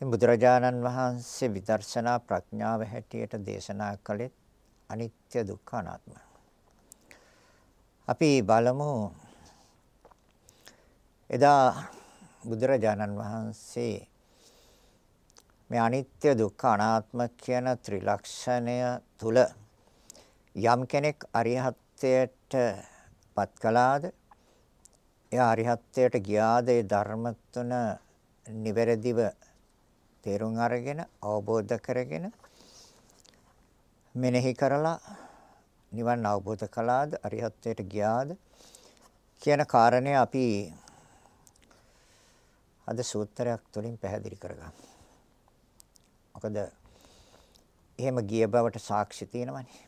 බුදුරජාණන් වහන්සේ විදර්ශනා ප්‍රඥාව හැටියට දේශනා කළේ අනිත්‍ය දුක්ඛ අනාත්ම. අපි බලමු එදා බුදුරජාණන් වහන්සේ මේ අනිත්‍ය දුක්ඛ අනාත්ම කියන ත්‍රිලක්ෂණය තුල යම් කෙනෙක් අරිහත්ත්වයට පත් කළාද එයා අරිහත්ත්වයට ගියාද ඒ ධර්ම තුන නිවැරදිව තේරුම් අරගෙන අවබෝධ කරගෙන මෙනෙහි කරලා නිවන් අවබෝධ කළාද අරිහත්ත්වයට ගියාද කියන කාරණය අපි අද සූත්‍රයක් තුළින් පැහැදිලි කරගමු. මොකද එහෙම ගිය බවට සාක්ෂි තියෙනවනේ.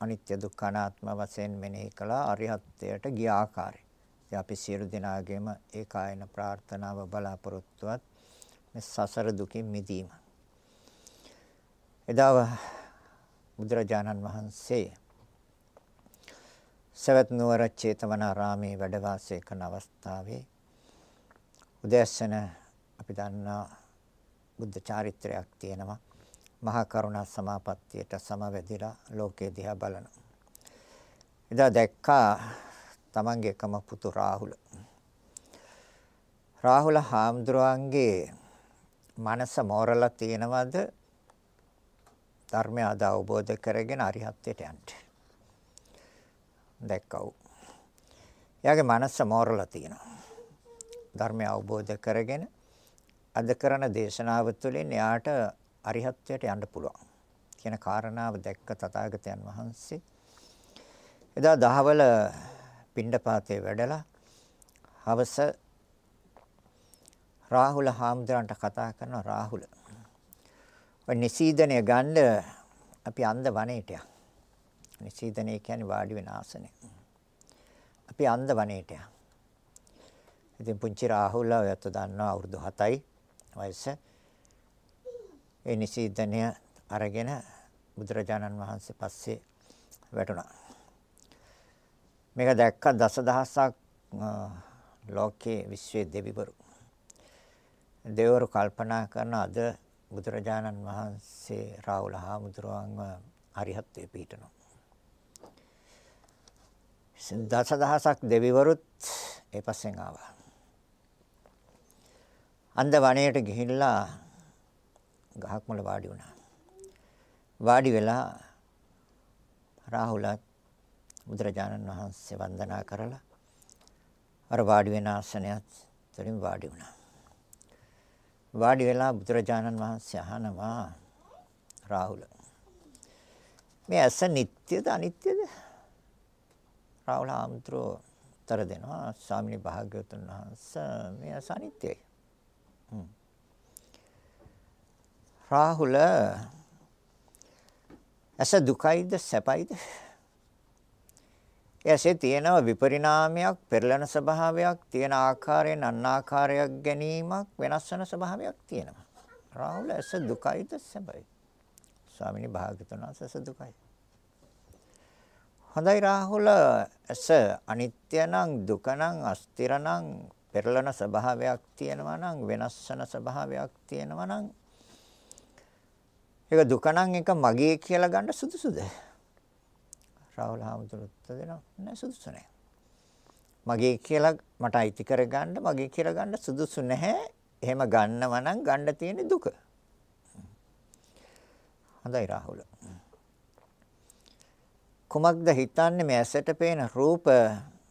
අනිත්‍ය දුක්ඛ අනාත්ම වශයෙන් මෙනෙහි කළා අරිහත්ත්වයට ගිය ආකාරය. ඉතින් අපි සියලු දෙනාගේම ඒකායන ප්‍රාර්ථනාව බලාපොරොත්තුවත් මේ සසර දුකින් මිදීම. එදා බුදුරජාණන් වහන්සේ සවැත් නුවර චේතවනාරාමේ වැඩ වාසය කරන අවස්ථාවේ උදෑසන අපි දන්නා බුද්ධ චාරිත්‍රයක් තියෙනවා. මහා කරුණා සමාපත්තියට සමවැදිලා ලෝකේ දිහා බලන. එදා දැක්කා තමන්ගේ එකම පුතු රාහුල. රාහුල හාමුදුරුවන්ගේ මනස මෝරලා තියෙනවද ධර්මය අද අවබෝධ කරගෙන අරිහත්ත්වයට යන්න. දැක්කව. එයාගේ මනස මෝරලා තියෙනවා. ධර්මය අවබෝධ කරගෙන අද කරන දේශනාව තුළින් එයාට අරිහත්ත්වයට යන්න පුළුවන් කියන කාරණාව දැක්ක තථාගතයන් වහන්සේ එදා දහවල පිණ්ඩපාතේ වැඩලා හවස රාහුල හාමුදුරන්ට කතා කරන රාහුල. ඔය නිසීදනය ගන්න අපි අන්ද වනයේට යන් නිසීදනය කියන්නේ වාඩි වෙන ආසනය. අපි අන්ද වනයේට යන් ඉතින් පුංචි රාහුල ඔයත් දන්නවා අවුරුදු 7යි වයස. ඒ නිසීදනය අරගෙන බුදුරජාණන් වහන්සේ පස්සේ වැටුණා. මේක දැක්ක දසදහසක් ලෝකයේ විශ්වයේ දෙවිවරු. දෙවරු කල්පනා කරන අද බුදුරජාණන් වහන්සේ රාහුල හාමුදුරුවන්ව අරිහත්ත්වයේ පිහිටනවා. දසදහසක් දෙවිවරුත් ඒ පස්සෙන් ආවා. අන්ද වනයේට ගිහිල්ලා ගහක් මුල වාඩි වුණා. වාඩි වෙලා රාහුලත් බුදුරජාණන් වහන්සේ වන්දනා කරලා අර වාඩි වෙන ආසනයත් තුළින් වාඩි වුණා. වාඩි වෙලා බුදුරජාණන් වහන්සේ අහනවා රාහුල මේ ඇස නිට්ටයද අනිත්‍යද? රාහුල ආම්ත්‍රෝ උත්තර දෙනවා ස්වාමිනී භාග්‍යවතුන් වහන්සේ මේ ඇස අනිත්‍යයි. රාහුල ඇස දුකයිද සැපයිද? එසේ තියෙනවා විපරිණාමයක් පෙරලෙන ස්වභාවයක් තියෙන ආකාරයෙන් අන්නාකාරයක් ගැනීමක් වෙනස් වෙන ස්වභාවයක් තියෙනවා. රාහුල ඇස දුකයිද සැපයි? ස්වාමිනී භාග්‍යතුන් වහන්සේ ඇස දුකයි. හොඳයි රාහුල ඇස අනිත්‍ය නම් දුක නම් අස්තිර නම් පෙරලෙන ස්වභාවයක් තියෙනවා නම් වෙනස් වෙන ස්වභාවයක් තියෙනවා නම් ඒක දුක නම් එක මගේ කියලා ගන්න සුදුසුද? රාහුල හාමුදුරුවෝ උත්තර දෙනවා නෑ සුදුසු නෑ. මගේ කියලා මට අයිති කරගන්න මගේ කියලා ගන්න සුදුසු නැහැ. එහෙම ගන්නව නම් ගන්න තියෙන දුක. හොඳයි රාහුල. කුමක්ද හිතන්නේ මේ ඇසට පේන රූප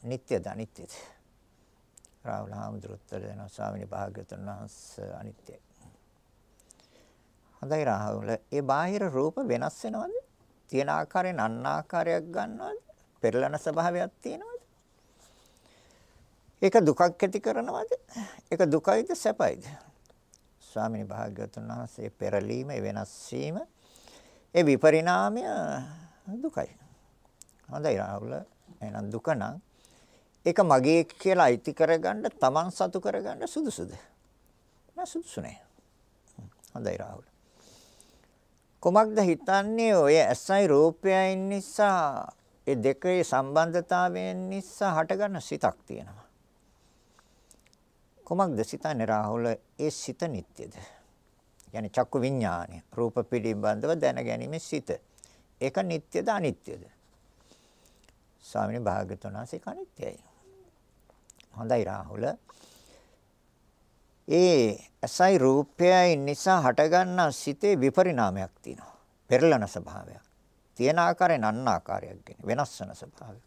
නිට්ටයද අනිත්‍යද? රාහුල හාමුදුරුවෝ උත්තර දෙනවා ස්වාමිනී භාග්‍යවතුන් වහන්සේ අනිත්‍යයි. හොඳයි රාහුල. ඒ බාහිර රූප වෙනස් වෙනවද? තියෙන ආකාරයෙන් අන්න ආකාරයක් ගන්නවද? පෙරලන ස්වභාවයක් තියෙනවද? ඒක දුකක් ඇති කරනවද? ඒක දුකයිද සැපයිද? ස්වාමිනී භාග්‍යවතුන් වහන්සේ පෙරලීම වෙනස් වීම ඒ විපරිණාමය දුකයි. හොඳයි රාහුල. එහෙනම් දුක නම් ඒක මගේ කියලා අයිති කරගන්න, Taman සතු කරගන්න සුදුසුද? නෑ සුදුසු නෑ. හොඳයි රාහුල. කොමක්ද හිතන්නේ ඔය ඇසයි රූපයයි නිසා ඒ දෙකේ සම්බන්ධතාවයෙන් නිසා හටගන්න සිතක් තියෙනවා. කුමක්ද සිතන්නේ රාහුල? ඒ සිත නිට්ටයද? يعني චක්කු විඥානය. රූප පිළිබඳව දැනගැනීමේ සිත. ඒක නිට්ටයද අනිත්‍යද? ස්වාමීන් භාග්‍යතුන් වහන්සේ කනිත්‍යයි. හොඳයි රාහුල. ඒ අසයි රූපයයි නිසා හටගන්නා සිතේ විපරිණාමයක් තියෙනවා. පෙරලන ස්වභාවයක්. තියෙන ආකාරයෙන් අන්න ආකාරයක් ගැන වෙනස් වෙන ස්වභාවයක්.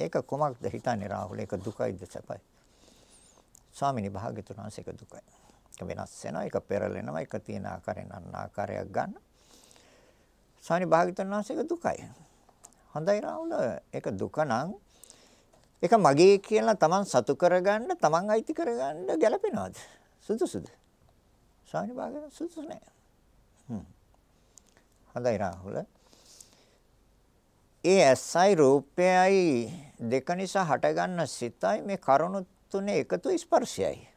ඒක කොමක්ද හිතන්නේ රාහුල? ඒක දුකයිද සැපයි? ස්වාමිනී භාග්‍යතුන් වහන්සේ ඒක දුකයි. ඒක වෙනස් වෙනවා, ඒක පෙරලෙනවා, ඒක තියෙන ආකාරයෙන් අන්න ආකාරයක් ගන්න. ස්වාමිනී භාග්‍යතුන් වහන්සේ ඒක දුකයි. හොඳයි රාහුල. ඒක දුක නම් ඒක මගේ කියලා Taman සතු කරගන්න, Taman අයිති කරගන්න ගැළපෙනවද? සුදුසුද? ස්වාමීන් වහන්සේ සුදුසු නෑ. හ්ම්. හොඳයි රාහුල. ඒ ඇසයි රූපයයි දෙක නිසා හටගන්න සිතයි මේ කරුණු තුනේ එකතු ස්පර්ශයයි.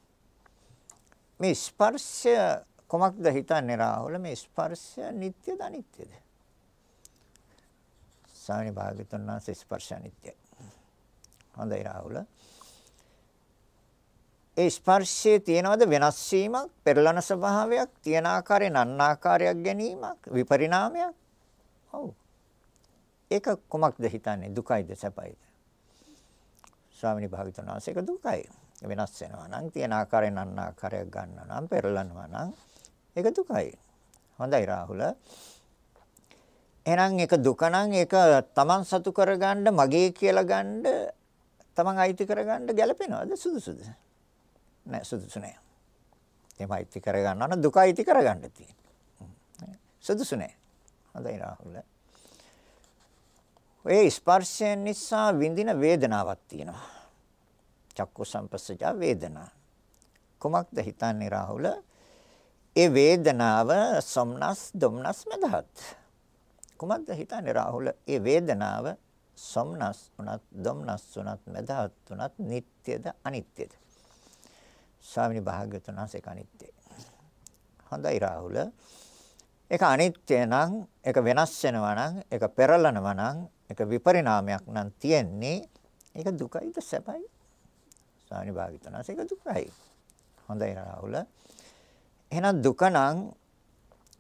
මේ ස්පර්ශය කොමක්ද හිතන්නේ රාහුල මේ ස්පර්ශය නිට්ටයද අනිත්‍යද? ස්වාමීන් භාග්‍යතුන් වහන්සේ ස්පර්ශ අනිත්‍යයි. හොඳයි රාහුල. ඒ ස්පර්ශයේ තියනවද වෙනස් වීමක්, පෙරලන ස්වභාවයක්, තියන ආකාරයෙන් අන්නාකාරයක් ගැනීමක්, විපරිණාමයක්? ඔව්. ඒක කොමක්ද හිතන්නේ? දුකයිද සැපයිද? ස්වාමීන් භාග්‍යතුන් වහන්සේ ඒක දුකයි. වෙනස් වෙනවා නම් තියන ආකාරයෙන් අන්නාකාරයක් ගන්නවා නම් පෙරලනවා නම් ඒක දුකයි. හොඳයි රාහුල. එහෙනම් ඒක දුක නම් ඒක තමන් සතු කරගන්න මගේ කියලා ගන්න තමන් අයිති කරගන්න ගැළපෙනවද සුදුසුද? නෑ සුදුසු නෑ. එහෙම අයිති කරගන්නවා නම් දුක අයිති කරගන්න තියෙන්නේ. සුදුසු නෑ. හොඳයි රාහුල. ඔය ස්පර්ශයෙන් නිසා විඳින වේදනාවක් තියෙනවා. චක්කු සම්පස්සජා වේදනා. කොමක්ද හිතන්නේ රාහුල? ඒ වේදනාව සොම්නස් දුම්නස් මදහත්. කුමක්ද හිතන්නේ රාහුල? ඒ වේදනාව සොම්නස් උනත් දොම්නස් උනත් මදහත් උනත් නিত্যද අනිත්‍යද? ස්වාමිනී භාග්‍යවතුන් වහන්සේ අනිත්‍යයි. හොඳයි රාහුල. ඒක අනිත්‍ය නම් ඒක වෙනස් වෙනවා නම් ඒක පෙරලනවා නම් ඒක විපරිණාමයක් නම් තියෙන්නේ ඒක දුකයිද සැපයි? ස්වාමිනී භාග්‍යවතුන් වහන්සේ ඒක දුකයි. හොඳයි රාහුල. එහෙනම් දුක නම්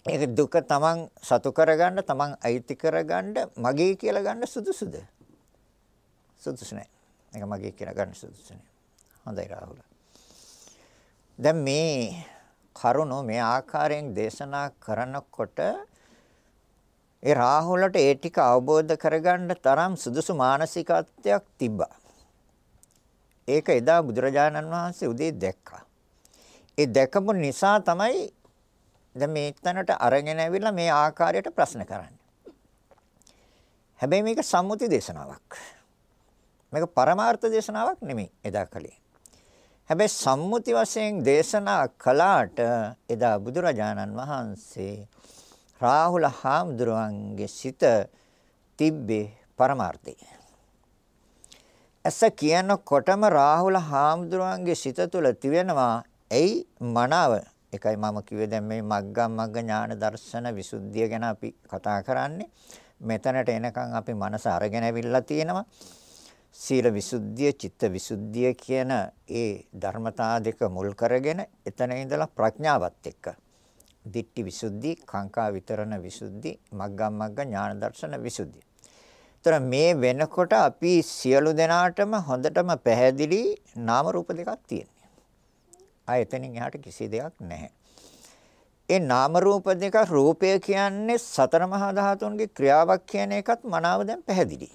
ඒක දුක තමන් සතු කරගන්න තමන් අයිති කරගන්න මගේ කියලා ගන්න සුදුසුද? සුදුසු නෑ. ඒක මගේ කියලා ගන්න සුදුසු නෑ. හොඳයි රාහුල. දැන් මේ කරුණ මේ ආකාරයෙන් දේශනා කරනකොට ඒ රාහුලට ඒ ටික අවබෝධ කරගන්න තරම් සුදුසු මානසිකත්වයක් තිබ්බා. ඒක එදා බුදුරජාණන් වහන්සේ උදේ දැක්කා. ඒ දැකපු නිසා තමයි දැන් මේ තැනට අරගෙන ඇවිල්ලා මේ ආකාරයට ප්‍රශ්න කරන්නේ. හැබැයි මේක සම්මුති දේශනාවක්. මේක පරමාර්ථ දේශනාවක් නෙමෙයි එදා කලේ. හැබැයි සම්මුති වශයෙන් දේශනා කළාට එදා බුදුරජාණන් වහන්සේ රාහුල හාමුදුරුවන්ගේ සිත තිබ්බේ පරමාර්ථය. ඇස කියනකොටම රාහුල හාමුදුරුවන්ගේ සිත තුළ තිබෙනවා ඇයි මනාව ඒකයි මම කිව්වේ දැන් මේ මග්ගම් මග්ග ඥාන දර්ශන විසුද්ධිය ගැන අපි කතා කරන්නේ. මෙතනට එනකන් අපි මනස අරගෙන ඇවිල්ලා තියෙනවා. සීල විසුද්ධිය, චිත්ත විසුද්ධිය කියන ඒ ධර්මතා දෙක මුල් කරගෙන එතන ඉඳලා ප්‍රඥාවත් එක්ක දිට්ඨි විසුද්ධි, කාංකා විතරණ විසුද්ධි, මග්ගම් මග්ග ඥාන දර්ශන විසුද්ධිය. ତර මේ වෙනකොට අපි සියලු දෙනාටම හොඳටම පැහැදිලි නාම රූප දෙකක් තියෙනවා. ආ එතනින් එහාට කිසි දෙයක් නැහැ. ඒ නාම රූප දෙක රූපය කියන්නේ සතර මහා ධාතුන්ගේ ක්‍රියාවක් කියන එකත් මනාව දැන් පැහැදිලි.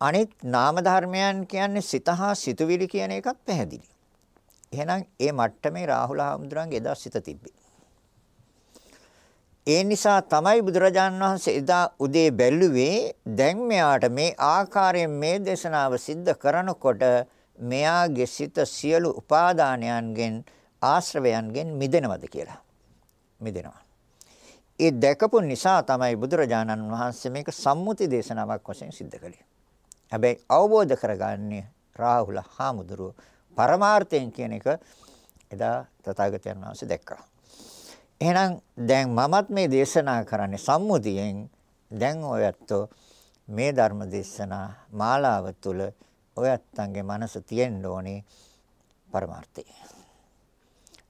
අනිත් නාම ධර්මයන් කියන්නේ සිත හා සිතුවිලි කියන එකත් පැහැදිලි. එහෙනම් ඒ මට්ටමේ රාහුල හාමුදුරන්ගේ එදා සිත තිබ්බේ. ඒ නිසා තමයි බුදුරජාන් වහන්සේ එදා උදේ බැලුවේ දැන් මෙයාට මේ ආකාරයෙන් මේ දේශනාව සිද්ධ කරනකොට මෙයාගේ සිත සියලු උපාදානයන්ගෙන් ආශ්‍රවයන්ගෙන් මිදෙනවද කියලා. මිදෙනවා. ඒ දැකපු නිසා තමයි බුදුරජාණන් වහන්සේ මේක සම්මුති දේශනාවක් වශයෙන් සිද්ධ කළේ. හැබැයි අවබෝධ කරගන්නේ රාහුල හාමුදුරුව පරමාර්ථයෙන් කියන එක එදා තථාගතයන් වහන්සේ දැක්කා. එහෙනම් දැන් මමත් මේ දේශනා කරන්නේ සම්මුතියෙන් දැන් ඔයත් මේ ධර්ම දේශනා මාලාව තුළ ඔය ඇත්තන්ගේ මනස තියෙන්න ඕනේ පරමාර්ථය.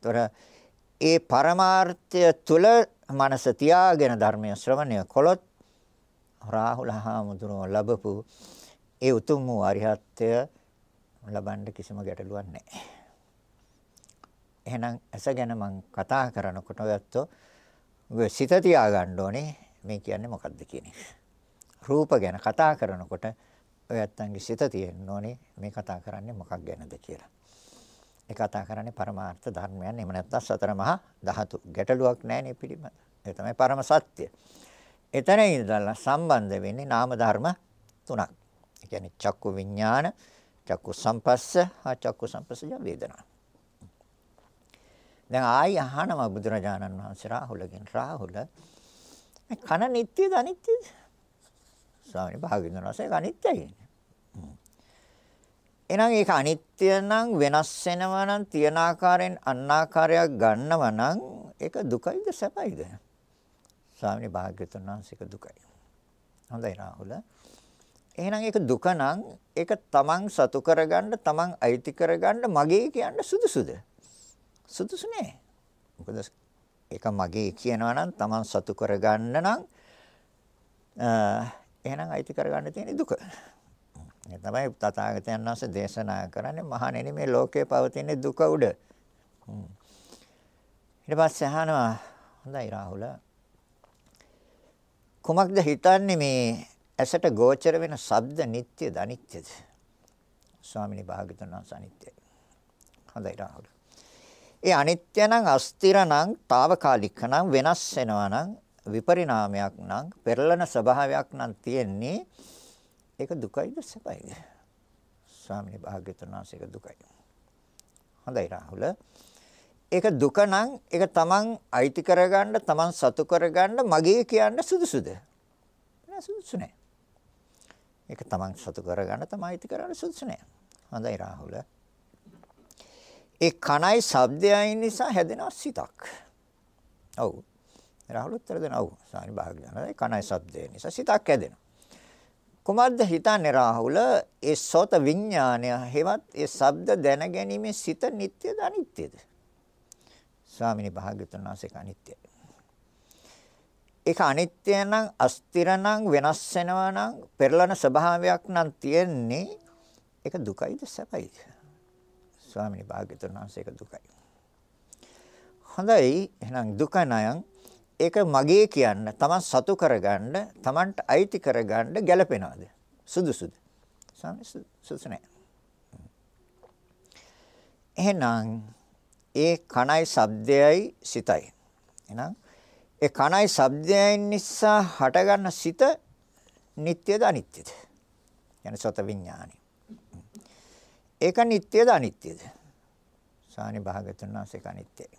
ତොර ඒ පරමාර්ථය තුල මනස තියාගෙන ධර්මය ශ්‍රවණය කළොත් රාහුල හාමුදුරුවෝ ලැබපු ඒ උතුම් වූ අරිහත්ත්වය ලබන්න කිසිම ගැටලුවක් නැහැ. එහෙනම් ඇස ගැන මම කතා කරනකොට ඔයත්ෝ සිත තියාගන්න ඕනේ මේ කියන්නේ මොකද්ද කියන එක. රූප ගැන කතා කරනකොට ඔයත්න්ගේ සිත තියෙන්න ඕනේ මේ කතා කරන්නේ මොකක් ගැනද කියලා. ඒ කතා කරන්නේ පරමාර්ථ ධර්මයන්. එහෙම නැත්නම් සතර මහා ධාතු. ගැටලුවක් නැහැ නේ පිළිබඳ. ඒ තමයි පරම සත්‍ය. එතන ඉඳලා සම්බන්ධ වෙන්නේ නාම ධර්ම තුනක්. ඒ කියන්නේ චක්කු විඥාන, චක්කු සම්පස්ස, හා චක්කු සම්පස්සජ වේදනා. දැන් ආයි අහනවා බුදුරජාණන් වහන්සේ රාහුලගෙන් රාහුල මේ කන නිට්ටියද අනිත්‍යද? ස්වාමීන් වහන්සේ වහන්සේ ඒක අනිත්‍යයි. එහෙනම් ඒක අනිත්‍ය නම් වෙනස් වෙනවා නම් තියන ආකාරයෙන් අන්නාකාරයක් ගන්නවා නම් ඒක දුකයිද සැපයිද? ස්වාමීන් වහන්සේ වහන්සේක දුකයි. හොඳයි රාහුල. එහෙනම් ඒක දුක නම් ඒක තමන් සතු කරගන්න තමන් අයිති කරගන්න මගේ කියන්න සුදුසුද? සුදුසු නෑ. මොකද ඒක මගේ කියනවා නම් තමන් සතු කරගන්න නම් එහෙනම් අයිති කරගන්න තියෙන දුක. ඒ තමයි තථාගතයන් වහන්සේ දේශනා කරන්නේ මහණෙනි මේ ලෝකේ පවතින දුක උඩ. ඊට පස්සේ අහනවා හොඳයි රාහුල කුමක්ද හිතන්නේ මේ ඇසට ගෝචර වෙන ශබ්ද නිට්ටයද අනිත්‍යද? ස්වාමිනී භාග්‍යතුන් වහන්සේ අනිත්‍යයි. හොඳයි රාහුල. ඒ අනිත්‍ය නම් අස්තිර නම් తాවකාලික නම් වෙනස් වෙනවා නම් විපරිණාමයක් නම් පෙරලන ස්වභාවයක් නම් තියෙන්නේ ඒක දුකයිද සැපයිද? ස්වාමිනේ භාග්‍යතුන් වහන්සේ ඒක දුකයි. හොඳයි රාහුල. ඒක දුක නම් ඒක තමන් අයිති කරගන්න තමන් සතු කරගන්න මගේ කියන්න සුදුසුද? නෑ සුදුසු නෑ. ඒක තමන් සතු කරගන්න තමයි අයිති කරන්න සුදුසු නෑ. හොඳයි රාහුල. ඒ කණයි ශබ්දයයි නිසා හැදෙන සිතක්. ඔව්. රාහුල උත්තර දෙනවා. ඔව්. සානි භාග්‍යන. කණයි ශබ්දය නිසා සිතක් හැදෙනවා. කොහොමද හිතන්නේ රාහුල ඒ සෝත විඥානය හෙවත් ඒ ශබ්ද දැනගැනීමේ සිත නිට්ටයද අනිත්‍යද? ස්වාමිනී භාග්‍යතුන් වහන්සේ අනිත්‍යයි. ඒක අනිත්‍ය නම් අස්තිර නම් වෙනස් වෙනවා නම් පෙරලන ස්වභාවයක් නම් තියෙන්නේ ඒක දුකයිද සැපයිද? ස්වාමිනී භාග්‍යතුන් වහන්සේ ඒක දුකයි. හොඳයි එහෙනම් දුක නයන් ඒක මගේ කියන්න, Taman සතු කරගන්න, Tamanට අයිති කරගන්න ගැළපෙනවද? සුදුසුද? සාමි සුදුසු නැහැ. එහෙනම් ඒ කණයි ශබ්දයයි සිතයි. එහෙනම් ඒ කණයි ශබ්දයන් නිසා හටගන්න සිත නিত্যද අනිත්‍යද? යන සත විඥානි. ඒක නিত্যද අනිත්‍යද? සානි භාගතුන් වහන්සේ කනිත්‍යයි.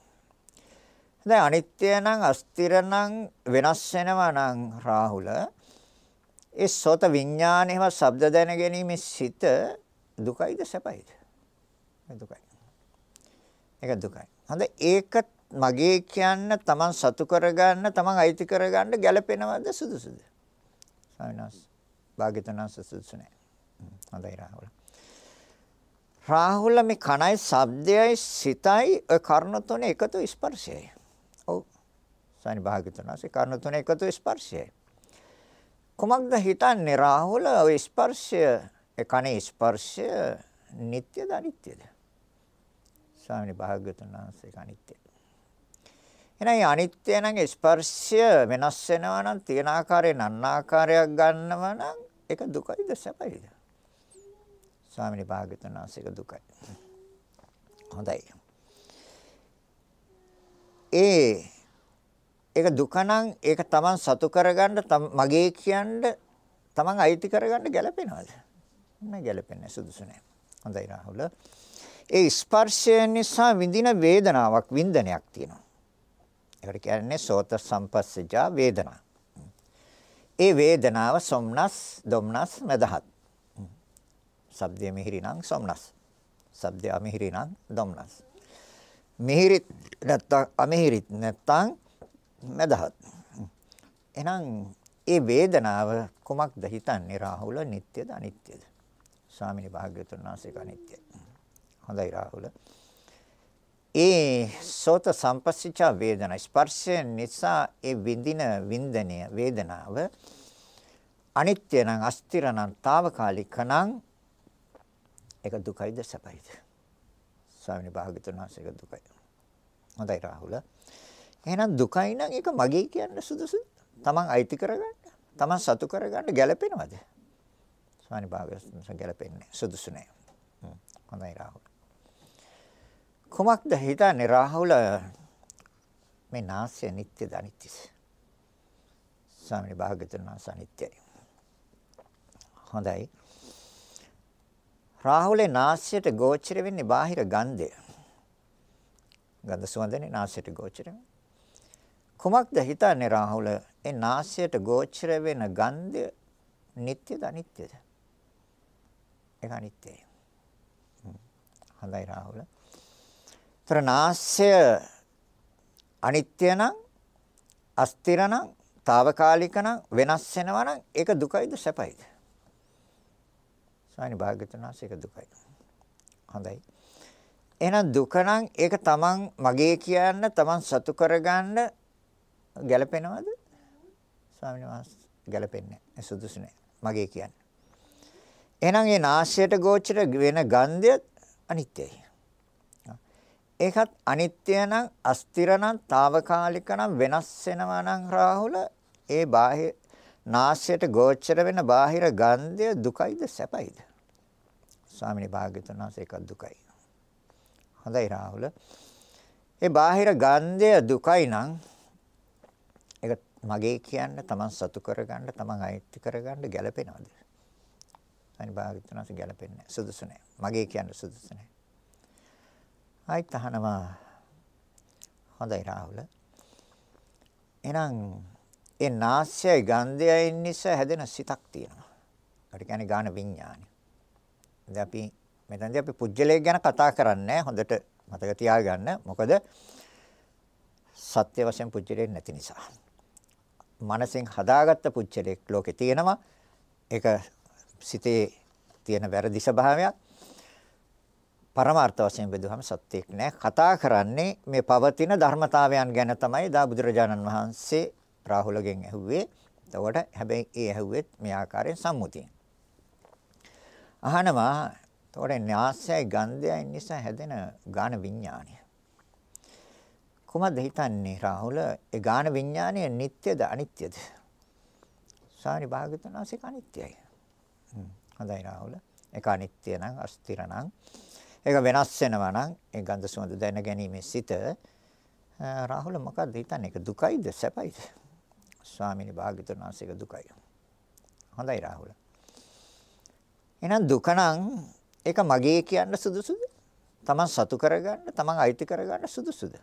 දැන් අනිත්‍ය නම් අස්තිර නම් වෙනස් වෙනවා නම් රාහුල ඒ සෝත විඥානේව ශබ්ද දැන ගැනීම සිත දුකයිද සැපයිද? දුකයි. ඒක දුකයි. හොඳ ඒක මගේ කියන්න තමන් සතු කරගන්න තමන් අයිති කරගන්න ගැළපෙනවද සුදුසුද? ස්වාමිනාස් භාග්‍යතුන්ස සුදුසු නැහැ හොඳයි රාහුල. රාහුල මේ කණයි ශබ්දයයි සිතයි ඔය කර්ණ තුන එකතු ස්පර්ශයයි. සානි භාග්‍යතුන් වහන්සේ කර්ණ තුන එකතු ස්පර්ශයයි. කොමක්ද හිතන්නේ රාහුල ඔය ස්පර්ශය ඒ කනේ ස්පර්ශය නিত্যද අනිත්‍යද? ස්වාමීන් භාග්‍යතුන් වහන්සේ අනිත්‍යයි. එහෙනම් අනිත්‍ය නම් ස්පර්ශය වෙනස් වෙනවා නම් තියෙන ආකාරයෙන් අන්නාකාරයක් ගන්නවා නම් ඒක දුකයිද සැපයිද? ස්වාමීන් භාග්‍යතුන් වහන්සේක දුකයි. හොඳයි. ඒ ඒක දුක නම් ඒක තමන් සතු කරගන්න මගේ කියන්න තමන් අයිති කරගන්න ගැලපෙනවද? නෑ ගැලපෙන්නේ සුදුසු නෑ. හොඳයි රාහුල. ඒ ස්පර්ශය නිසා විඳින වේදනාවක් වින්දනයක් තියෙනවා. ඒකට කියන්නේ සෝත සම්පස්සජා වේදනා. ඒ වේදනාව සොම්නස්, දොම්නස්, මදහත්. ශබ්දයේ මිහිරි නම් සොම්නස්. ශබ්දය අමිහිරි නම් දොම්නස්. මිහිරි නැත්තම් අමිහිරි නැත්තම් මදහත්. එහෙනම් ඒ වේදනාව කුමක්ද හිතන්නේ රාහුල නිට්ටයද අනිත්‍යද? ස්වාමිනේ භාග්‍යවතුන් වහන්සේ අනිත්‍යයි. හොඳයි රාහුල. ඒ සෝත සම්පස්සිචා වේදනා ස්පර්ශය නිසා ඒ විඳින වින්දනය වේදනාව අනිත්‍ය නම් අස්තිර නම් తాවකාලික නම් ඒක දුකයිද සැපයිද? ස්වාමීන් වහන්සේ වහන්සේක දුකයි. හොඳයි රාහුල. එහෙනම් දුකයි නම් ඒක මගේ කියන්න සුදුසුද? Taman අයිති කරගන්න, Taman සතු කරගන්න ගැළපෙනවද? ස්වාමීන් වහන්සේ ගැළපෙන්නේ සුදුසු නෑ. හොඳයි රාහුල. කුමක්ද හිතන්නේ රාහුල මේ නාසය නිට්ටයද අනිත්‍යද? ස්වාමීන් වහන්සේ අනිත්‍යයි. හොඳයි. රාහුලේ නාසයට ගෝචර වෙන්නේ බාහිර ගන්ධය. ගන්ධ සුවඳනේ නාසයට ගෝචර වෙන්නේ. කුමක්ද හිතන්නේ රාහුල? ඒ නාසයට ගෝචර වෙන ගන්ධය නිට්ටයද අනිත්‍යද? ඒක අනිත්‍යයි. හොඳයි රාහුල. ତර නාසය අනිත්‍ය නම් අස්තිර නම් తాවකාලික නම් වෙනස් වෙනවා නම් ඒක දුකයිද සැපයිද? සානි භාග්‍යතුන් වහන්සේ ඒක දුකයි. හොඳයි. එහෙනම් දුක නම් ඒක තමන් මගේ කියන්න තමන් සතු කරගන්න ගැළපෙනවද? ස්වාමීන් වහන්සේ ගැළපෙන්නේ නැහැ. සුදුසු නැහැ. මගේ කියන්නේ. එහෙනම් මේ නාසයට ගෝචර වෙන ගන්ධය අනිත්‍යයි. ඒකත් අනිත්‍ය නම් අස්තිර නම් తాවකාලික නම් වෙනස් වෙනවා නම් රාහුල ඒ බාහිර නාසයට ගෝචර වෙන බාහිර ගන්ධය දුකයිද සැපයිද? ස්වාමිනේ භාග්‍යතුන් වහන්සේ එකක් දුකයි. හොඳයි රාහුල. ඒ බාහිර ගන්ධය දුකයි නම් ඒක මගේ කියන්න තමන් සතු කරගන්න තමන් අයිති කරගන්න ගැළපෙනවද? අනිත් භාග්‍යතුන් වහන්සේ ගැළපෙන්නේ නැහැ. සුදුසු නැහැ. මගේ කියන්න සුදුසු නැහැ. ආයිත් අහනවා හොඳයි රාහුල. එහෙනම් ඒ නාස්‍යයි ගන්ධයයි නිසා හැදෙන සිතක් තියෙනවා. ඒකට කියන්නේ ගාන විඥානි. දැන් අපි මෙතනදී අපි පුජ්‍යලයක් ගැන කතා කරන්නේ හොඳට මතක තියාගන්න. මොකද සත්‍ය වශයෙන් පුජ්‍යලයක් නැති නිසා. මනසෙන් හදාගත්ත පුජ්‍යලයක් ලෝකේ තියෙනවා. ඒක සිතේ තියෙන වැරදි ස්වභාවයක්. පරමාර්ථ වශයෙන් බෙදුවම සත්‍යයක් නෑ. කතා කරන්නේ මේ පවතින ධර්මතාවයන් ගැන තමයි දා බුදුරජාණන් වහන්සේ රාහුලගෙන් ඇහුවේ. එතකොට හැබැයි ඒ ඇහුවෙත් මේ ආකාරයෙන් සම්මුතියෙන්. අහනවා එතකොට න්‍යාසයයි ගන්ධයයි නිසා හැදෙන ගාන විඥානය. කොහොමද හිතන්නේ රාහුල ඒ ගාන විඥානය නিত্যද අනිත්‍යද? සාරි භාගතුනාසික අනිත්‍යයි. හොඳයි රාහුල. ඒක අනිත්‍ය නම් අස්තිර නම් ඒක වෙනස් වෙනවා නම් ඒ ගන්ධ සුවඳ දැන ගැනීමේ සිත රාහුල මොකක්ද හිතන්නේ? ඒක දුකයිද සැපයිද? ස්වාමීනි භාග්‍යතුන් වහන්සේක දුකයි. හොඳයි රාහුල. එහෙනම් දුක නම් ඒක මගේ කියන්න සුදුසුද? Taman සතු කරගන්න, Taman අයිති කරගන්න සුදුසුද?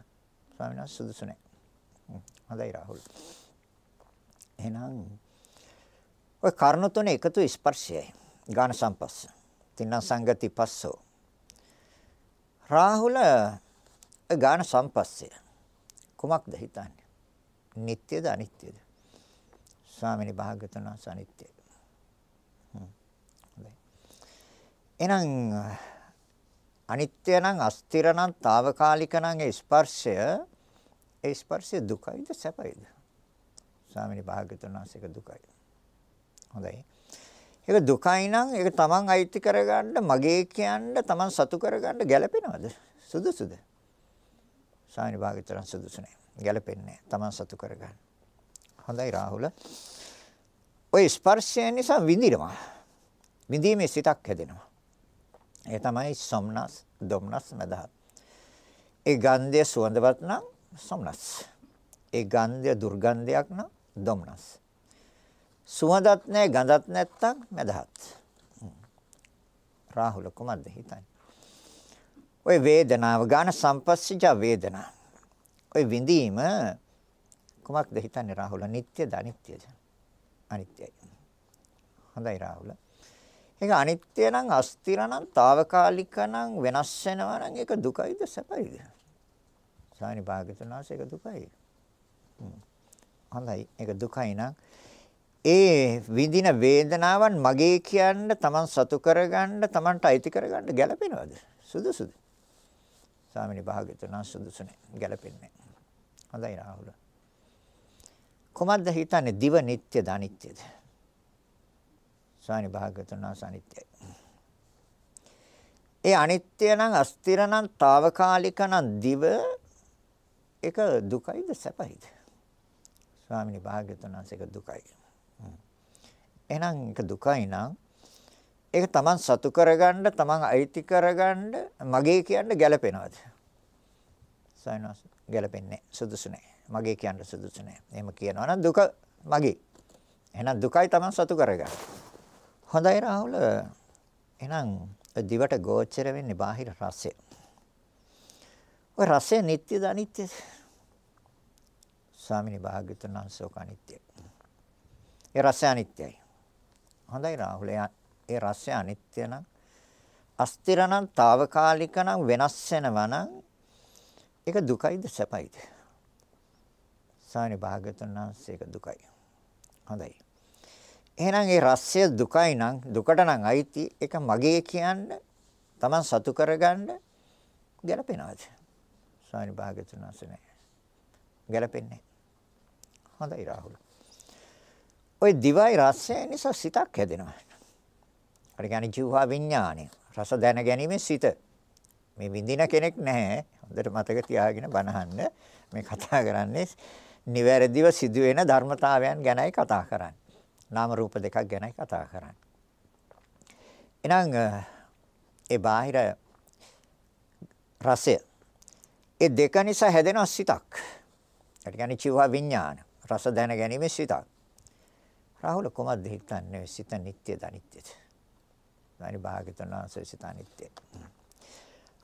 ස්වාමීන් වහන්සේ සුදුසු නැහැ. හොඳයි රාහුල්. එහෙනම් ඔය කර්ණ තුන එකතු ස්පර්ශයයි. ගාන සම්පස්ස. තින්න සංගති පස්සෝ. රාහුල ගාන සම්පස්සය. කුමක්ද හිතන්නේ? නিত্যද අනිත්‍යද? ස්වාමිනී භාග්‍යතුන් වහන්සේ අනිත්‍යයි. එහෙනම් අනිත්‍ය නම් අස්තිර නම් తాවකාලික නම් ඒ ස්පර්ශය ඒ ස්පර්ශය දුකයිද සැපයිද? ස්වාමිනී භාග්‍යතුන් වහන්සේක දුකයි. හොඳයි. ඒක දුකයි නම් ඒක තමන් අයිති කරගන්න මගේ කියන්න තමන් සතු කරගන්න ගැළපෙනවද? සුදුසුද? ස්වාමිනී භාග්‍යතුන් සුදුසු නෑ. ගැළපෙන්නේ තමන් සතු කරගන්න. හොඳයි රාහුල. ඔය ස්පර්ශය නිසා විඳිනවා. විඳීමේ සිතක් හැදෙනවා. ඒ තමයි සොම්නස්, දොම්නස් මදහත්. ඒ ගන්ධය සුවඳවත් නම් සොම්නස්. ඒ ගන්ධය දුර්ගන්ධයක් නම් දොම්නස්. සුවඳත් නැහැ, ගඳත් නැත්තම් මදහත්. රාහුල කුමද්ද හිතන්නේ? ওই වේදනාව ගාන සම්පස්සිජ වේදනා. ওই විඳීම කුමක්ද හිතන්නේ රාහුල? නිට්ටයද අනිත්‍යද? අනිත්‍යයි. හොඳයි රාහුල. ඒක අනිත්‍ය නම් අස්තිර නම් తాවකාලික නම් වෙනස් වෙනවා නම් ඒක දුකයිද සැපයිද? සානි භාග්‍යතුන් වහන්සේ ඒක දුකයි. හොඳයි ඒක දුකයි නම් ඒ විඳින වේදනාවන් මගේ කියන්න Taman සතු කරගන්න Tamanට අයිති කරගන්න ගැළපෙනවද? සුදුසුද? ස්වාමිනී භාග්‍යතුන් වහන්සේ සුදුසු නැහැ. ගැලපෙන්නේ නැහැ. හොඳයි රාහුල. කොහොමද හිතන්නේ දිව නිට්ටයද අනිත්‍යද? ස්වාමීනි භාග්‍යතුන් වහන්සේ අනිත්‍යයි. ඒ අනිත්‍ය නම් අස්තිර නම් తాවකාලික නම් දිව ඒක දුකයිද සැපයිද? ස්වාමීනි භාග්‍යතුන් වහන්සේ ඒක දුකයි. එහෙනම් ඒක දුකයි නම් ඒක Taman සතු කරගන්න Taman අයිති කරගන්න මගේ කියන්න ගැළපෙනවද? සයනස් ගැළපෙන්නේ සුදුසු නැහැ. මගේ කියන්න සුදුසු නැහැ. එහෙම කියනවා නම් දුක මගේ. එහෙනම් දුකයි Taman සතු කරගන්න. හොඳයි රාහුල. එහෙනම් දිවට ගෝචර වෙන්නේ බාහිර රසය. ඔය රසය නිට්ටයද අනිත්‍යද? ස්වාමිනී භාග්‍යතුන් වහන්සේ ඔක අනිත්‍යයි. ඒ රසය අනිත්‍යයි. හොඳයි රාහුල. ඒ රසය අනිත්‍ය නම් අස්තිර නම් తాවකාලික නම් වෙනස් වෙනවා නම් ඒක දුකයිද සැපයිද? ස්වාමීනි භාග්‍යතුන් වහන්සේ ඒක දුකයි. හොඳයි. එහෙනම් ඒ රසය දුකයි නම් දුකට නම් අයිති ඒක මගේ කියන්න Taman සතු කරගන්න ගැලපෙනවද? ස්වාමීනි භාග්‍යතුන් වහන්සේ නෑ. ගැලපෙන්නේ. හොඳයි රාහුල. ওই දිවයි රසය නිසා සිතක් හැදෙනවා. අර කියන්නේ ජීවහා විඥානය. රස දැන ගැනීමේ සිත. මේ විඳින කෙනෙක් නැහැ. හොඳට මතක තියාගෙන බනහන්න. මේ කතා කරන්නේ නිවැරදිව සිදුවෙන ධර්මතාවයන් ගැනයි කතා කරන්නේ. නාම රූප දෙකක් ගැනයි කතා කරන්නේ. එහෙනම් ඒ බාහිර රසය ඒ දෙක නිසා හැදෙන සිතක්. ඒ කියන්නේ ජීව විඥාන. රස දැන ගැනීමේ සිතක්. රාහුල කොහොමද හිතන්නේ සිත නිට්ටයද අනිත්‍යද? ධනි භාග්‍යතුන් වහන්සේ සිත අනිත්‍යයි.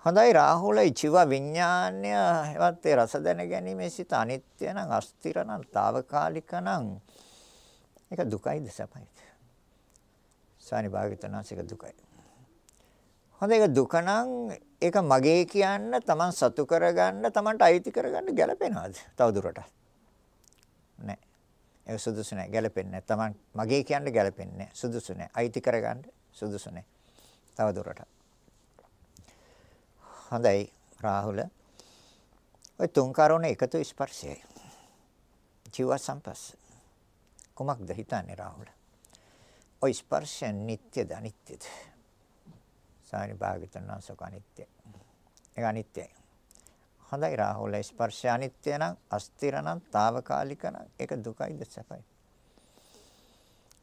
හොඳයි රාහුල ජීව විඥානය එවත් ඒ රස දැන ගැනීමේ සිත අනිත්‍ය නම් අස්තිර නම් తాවකාලික නම් ඒක දුකයිද සැපයිද? සානි භාග්‍යතුන් වහන්සේ දුකයි. හොඳ ඒක දුක නම් ඒක මගේ කියන්න Taman සතු කරගන්න Tamanට අයිති කරගන්න ගැලපෙනවද? තවදුරටත්. නෑ. ඒක සුදුසු නෑ ගැලපෙන්නේ නෑ. Taman මගේ කියන්න ගැලපෙන්නේ නෑ. සුදුසු නෑ. අයිති කරගන්න සුදුසු නෑ. තව දුරටත්. හොඳයි රාහුල. ඔය තුන් කරුණ එකතු ස්පර්ශයයි. ජීව සම්පස්ස. කොමක්ද හිතන්නේ රාහුල? ඔය ස්පර්ශය නිට්ටයද අනිත්‍යද? සාරි භාගතුන් වහන්සේක අනිත්‍යයි. ඒක අනිත්‍යයි. හොඳයි රාහුල ස්පර්ශය අනිත්‍ය නම් අස්තිර නම් తాවකාලික නම් ඒක දුකයිද සැපයි?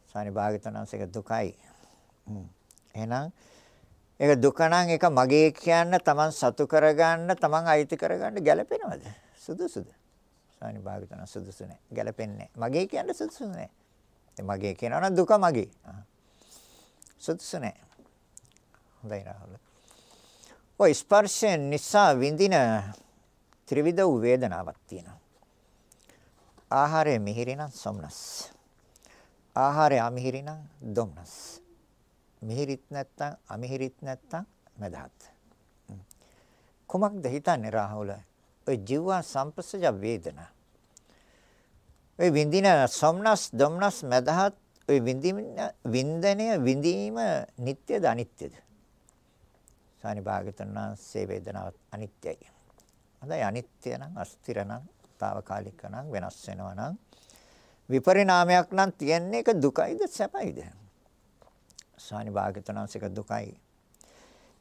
සාරි භාගතුන් වහන්සේක දුකයි. එහෙනම් ඒක දුක නම් ඒක මගේ කියන්න තමන් සතු කරගන්න තමන් අයිති කරගන්න ගැළපෙනවද? සුදුසුද? සානි භාගතන සුදුසු නැහැ. ගැළපෙන්නේ මගේ කියන්න සුදුසු නැහැ. මගේ කියනවා නම් දුක මගේ. සුදුසු නැහැ. හොඳයි රාහුල. ඔය ස්පර්ශයෙන් නිසා විඳින ත්‍රිවිධ වූ වේදනාවක් තියෙනවා. ආහාරය මිහිරි නම් සොම්නස්. ආහාරය අමිහිරි නම් දොම්නස්. මිහිරිත් නැත්තම් අමිහිරිත් නැත්තම් මදහත්. කුමක්ද හිතන්නේ රාහුල? ඔය ජීවා සම්පස්සජ වේදනා. ඔය විඳින සොම්නස් දොම්නස් මදහත් ඔය වින්දනය විඳීම නিত্যද අනිත්‍යද? සානි භාගතුන් වහන්සේ වේදනාව අනිත්‍යයි. හොඳයි අනිත්‍ය නම් අස්තිර නම් తాවකාලික නම් වෙනස් වෙනවා නම් විපරිණාමයක් නම් තියන්නේ ඒක දුකයිද සැපයිද? සානි භාගතුන් වහන්සේක දුකයි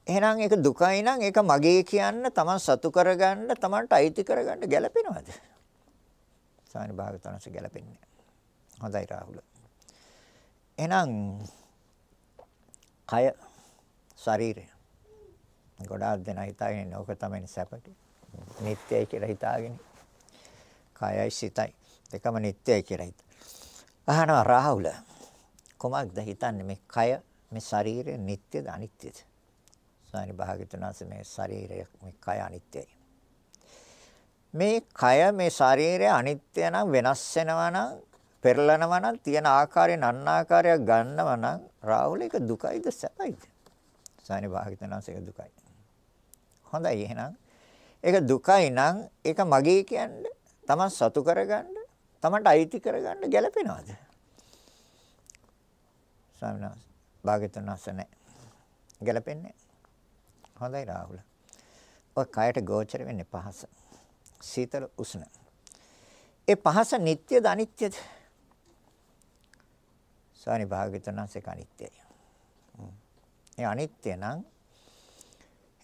එහෙනම් ඒක දුකයි නම් ඒක මගේ කියන්න තමන් සතු කරගන්න තමන්ට අයිති කරගන්න ගැළපෙනවද? සානි භාග්‍යතුන්සේ ගැළපෙන්නේ. හොඳයි රාහුල. එහෙනම් කය ශරීරය ගොඩාක් දෙනා හිතාගෙන ඕක තමයි සැපට. නිත්‍යයි කියලා හිතාගෙන. කයයි සිතයි දෙකම නිත්‍යයි කියලා හිත. අහනවා රාහුල කොමක්ද හිතන්නේ මේ කය මේ ශරීරය නිට්ටයද අනිත්‍යද? සානි භාග්‍යතුන්ස මේ ශරීරය මේ කය අනිත්‍යයි. මේ කය මේ ශරීරය අනිත්‍ය නම් වෙනස් වෙනවා නම් පෙරලනවා නම් තියෙන ආකාරයෙන් අන්න ආකාරයක් ගන්නවා නම් රාහුල එක දුකයිද සැපයිද? සානි භාග්‍යතුන්ස එක දුකයි. හොඳයි එහෙනම් ඒක දුකයි නම් ඒක මගේ කියන්නේ තමන් සතු කරගන්න තමන්ට අයිති කරගන්න ගැලපෙනවද? ස්වාමීන් වහන්සේ භාග්‍යතුන් වහන්සේ නැහැ. හොඳයි රාහුල. ඔය කයට ගෝචර වෙන්නේ පහස. සීතල උෂ්ණ. ඒ පහස නিত্যද අනිත්‍යද? සානි භාග්‍යතුන්සේ අනිත්‍යයි. ඒ අනිත්‍ය නම්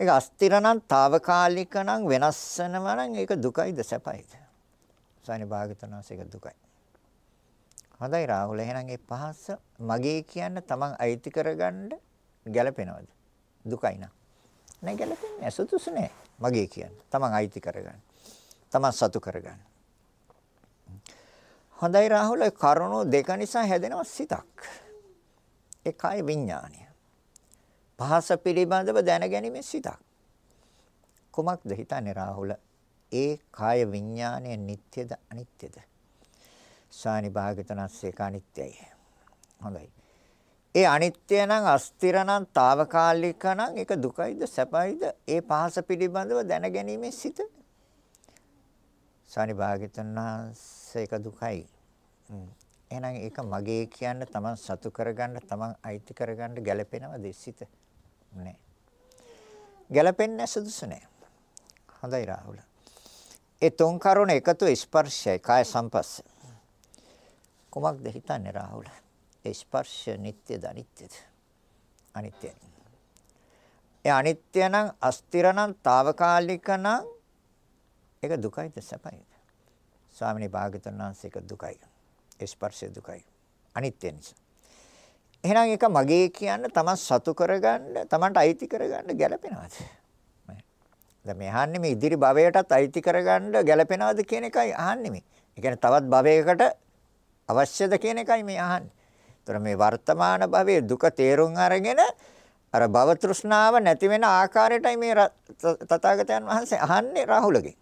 ඒක අස්තිර නම් తాවකාලික නම් වෙනස් වෙනවා නම් ඒක දුකයිද සැපයිද? සානි භාග්‍යතුන්සේ ඒක දුකයි. හොඳයි රාහුල එහෙනම් ඒ පහස මගේ කියන්න තමන් අයිති කරගන්න ගැලපෙනවද? දුකයි නං. නෑ ගැළපෙන්නේ සුදුසු නෑ මගේ කියන්න. තමන් අයිති කරගන්න. තමන් සතු කරගන්න. හොඳයි රාහුල කරුණු දෙක නිසා හැදෙනවා සිතක්. ඒ කාය විඥානය. පහස පිළිබඳව දැනගැනීමේ සිතක්. කුමක්ද හිතන්නේ රාහුල? ඒ කාය විඥානය නিত্যද අනිත්‍යද? සානි භාගතනස්සේ අනිත්‍යයි. හොඳයි. ඒ අනිත්‍ය නම් අස්තිර නම් తాවකාලික නම් ඒක දුකයිද සැපයිද? ඒ පහස පිළිබඳව දැනගැනීමේ සිත. සානි භාගතනස්සේ ඒක දුකයි. එහෙනම් ඒක මගේ කියන්න තමන් සතු කරගන්න තමන් අයිති කරගන්න ගැළපෙනවද සිත? නෑ. ගැළපෙන්නේ සුදුසු නෑ. හොඳයි රාහුල. ඒ තුන් කරුණ එකතු ස්පර්ශය කාය සම්පස්ස. කුමක්ද හිතන්නේ රාහුල? ඒ ස්පර්ශ නිට්ටයද අනිත්‍යද? අනිත්‍යයි. ඒ අනිත්‍ය නම් අස්තිර නම් తాවකාලික නම් ඒක දුකයිද සැපයිද? ස්වාමිනේ භාග්‍යතුන් වහන්සේ ඒක දුකයි. ඒ ස්පර්ශය දුකයි. අනිත්‍ය නිසා. එහෙනම් ඒක මගේ කියන්න තමන් සතු කරගන්න, තමන්ට අයිති කරගන්න ගැළපෙනවද? දැන් මේ අහන්නේ මේ ඉදිරි භවයටත් අයිති කරගන්න ගැළපෙනවද කියන එකයි අහන්නේ මේ. ඒ කියන්නේ තවත් භවයකට අවශ්‍යද කියන එකයි මේ අහන්නේ. ඒතර මේ වර්තමාන භවයේ දුක තේරුම් අරගෙන අර භව තෘෂ්ණාව නැති වෙන ආකාරයටයි මේ තථාගතයන් වහන්සේ අහන්නේ රාහුලගෙන්.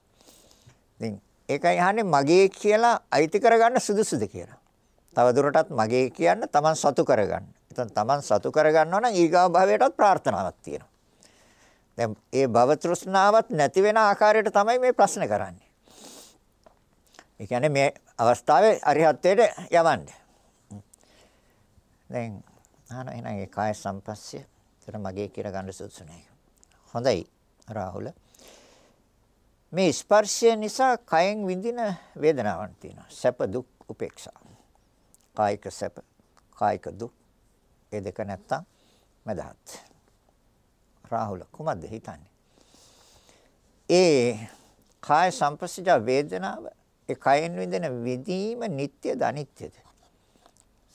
ඉතින් ඒකයි අහන්නේ මගේ කියලා අයිති කරගන්න සුදුසුද කියලා. තව දුරටත් මගේ කියන්න තමන් සතු කරගන්න. එතන තමන් සතු කරගන්නවා නම් ඊගාව භවයටත් ප්‍රාර්ථනාවක් තියෙනවා. දැන් ඒ භව තෘෂ්ණාවත් නැති වෙන ආකාරයට තමයි මේ ප්‍රශ්න කරන්නේ. ඒ කියන්නේ මේ අවස්ථාවේ අරිහත්ත්වයට යවන්න. දැන් අහන එහෙනම් ඒ කාය සම්පස්සය තර මගේ කියලා ගන්න සුදුසු නැහැ. හොඳයි රාහුල. මේ ස්පර්ශය නිසා කයෙන් විඳින වේදනාවක් තියෙනවා. සැප දුක් උපේක්ෂා. කායික සැප, කායික දුක්. ඒ දෙක නැත්තම් මදහත්. රාහුල කුමක්ද හිතන්නේ? ඒ කාය සම්පස්සජ වේදනාව ඒ කයෙන් විඳින විදීම නিত্যද අනිත්‍යද?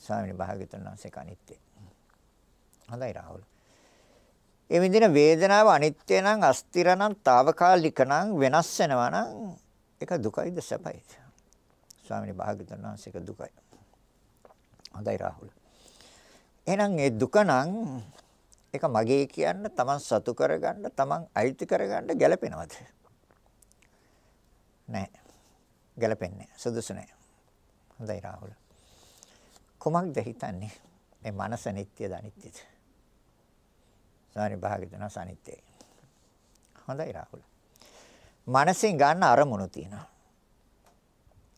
ස්වාමීන් භාග්‍යතුන් වහන්සේ අනිත්‍යයි. හොඳයි රාහුල. ඒ විඳින වේදනාව අනිත්‍ය නම් අස්තිර නම් తాවකාලික නම් වෙනස් වෙනවා නම් ඒක දුකයිද සැපයිද? ස්වාමීන් භාග්‍යතුන් වහන්සේ දුකයි. හොඳයි රාහුල. එහෙනම් ඒ දුක නම් ඒක මගේ කියන්න තමන් සතු කරගන්න තමන් අයිති කරගන්න ගැළපෙනවද? නැහැ. ගැලපෙන්නේ සුදුසු නැහැ. හොඳයි රාහුල. කොමක්ද හිතන්නේ? මේ මනස නිට්ටයද අනිත්‍යද? සාරි භාගිතන සනිත්‍යයි. හොඳයි රාහුල. මනසින් ගන්න අරමුණු තියෙනවා.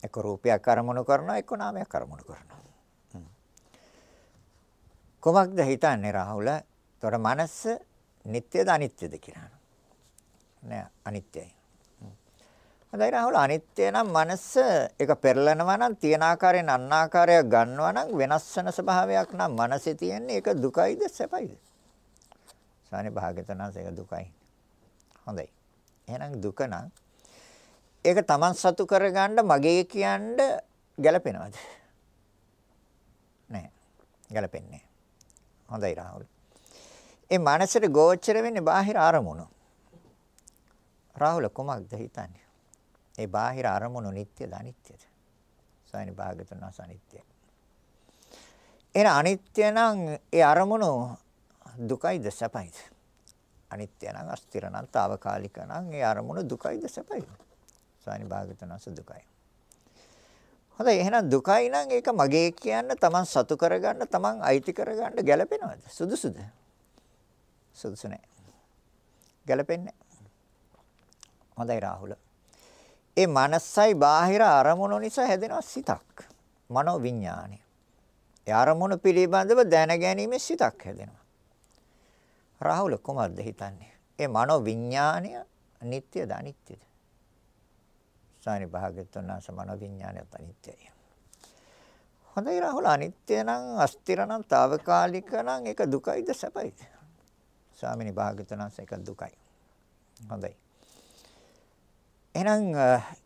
එක රූපයක් අරමුණු කරනවා එක්ක නාමයක් අරමුණු කරනවා. කොමක්ද හිතන්නේ රාහුල? ତොර මනස නිට්ටයද අනිත්‍යද කියලා. නෑ අනිත්‍යයි. හොඳයි රාහුල අනිත්‍ය නම් මනස ඒක පෙරලනවා නම් තියෙන ආකාරයෙන් අන් ආකාරයක් ගන්නවා නම් වෙනස් වෙන ස්වභාවයක් නම් මනසේ තියෙන්නේ ඒක දුකයිද සැපයිද? සානේ භාග්‍යතනස ඒක දුකයි. හොඳයි. එහෙනම් දුක නම් ඒක Taman සතු කරගන්න මගේ කියන්න ගැලපෙනවද? නෑ. ගැලපෙන්නේ හොඳයි රාහුල. ඒ මනසට ගෝචර වෙන්නේ බාහිර අරමුණු. රාහුල කොමක්ද හිතන්නේ? ඒ බාහිර අරමුණු නිට්ටයද අනිත්‍යද? සායනි භාගතුන් වහන්සේ අනිත්‍යයි. එන අනිත්‍ය නම් ඒ අරමුණු දුකයිද සැපයිද? අනිත්‍ය නම් අස්තිර නම් తాවකාලික නම් ඒ අරමුණු දුකයිද සැපයිද? සායනි භාගතුන් වහන්සේ දුකයි. හොඳයි එහෙනම් දුකයි නම් ඒක මගේ කියන්න තමන් සතු කරගන්න තමන් අයිති කරගන්න ගැළපෙනවද? සුදුසුද? සුදුසු නැහැ. ගැළපෙන්නේ හොඳයි රාහුල. ඒ මනසයි බාහිර අරමුණු නිසා හැදෙනවා සිතක්. මනෝ විඥානය. ඒ අරමුණු පිළිබඳව දැනගැනීමේ සිතක් හැදෙනවා. රාහුල කොහොමද හිතන්නේ? ඒ මනෝ විඥාණය නිට්ටයද අනිත්‍යද? සානි භාග්‍යතුන් වහන්සේ මනෝ විඥාණයත් අනිත්‍යයි. හොඳයි රාහුල අනිත්‍ය නම් අස්තිර නම් తాවකාලික නම් ඒක දුකයිද සැපයිද? ස්වාමිනී භාග්‍යතුන් වහන්සේ ඒක දුකයි. හොඳයි. එහෙනම්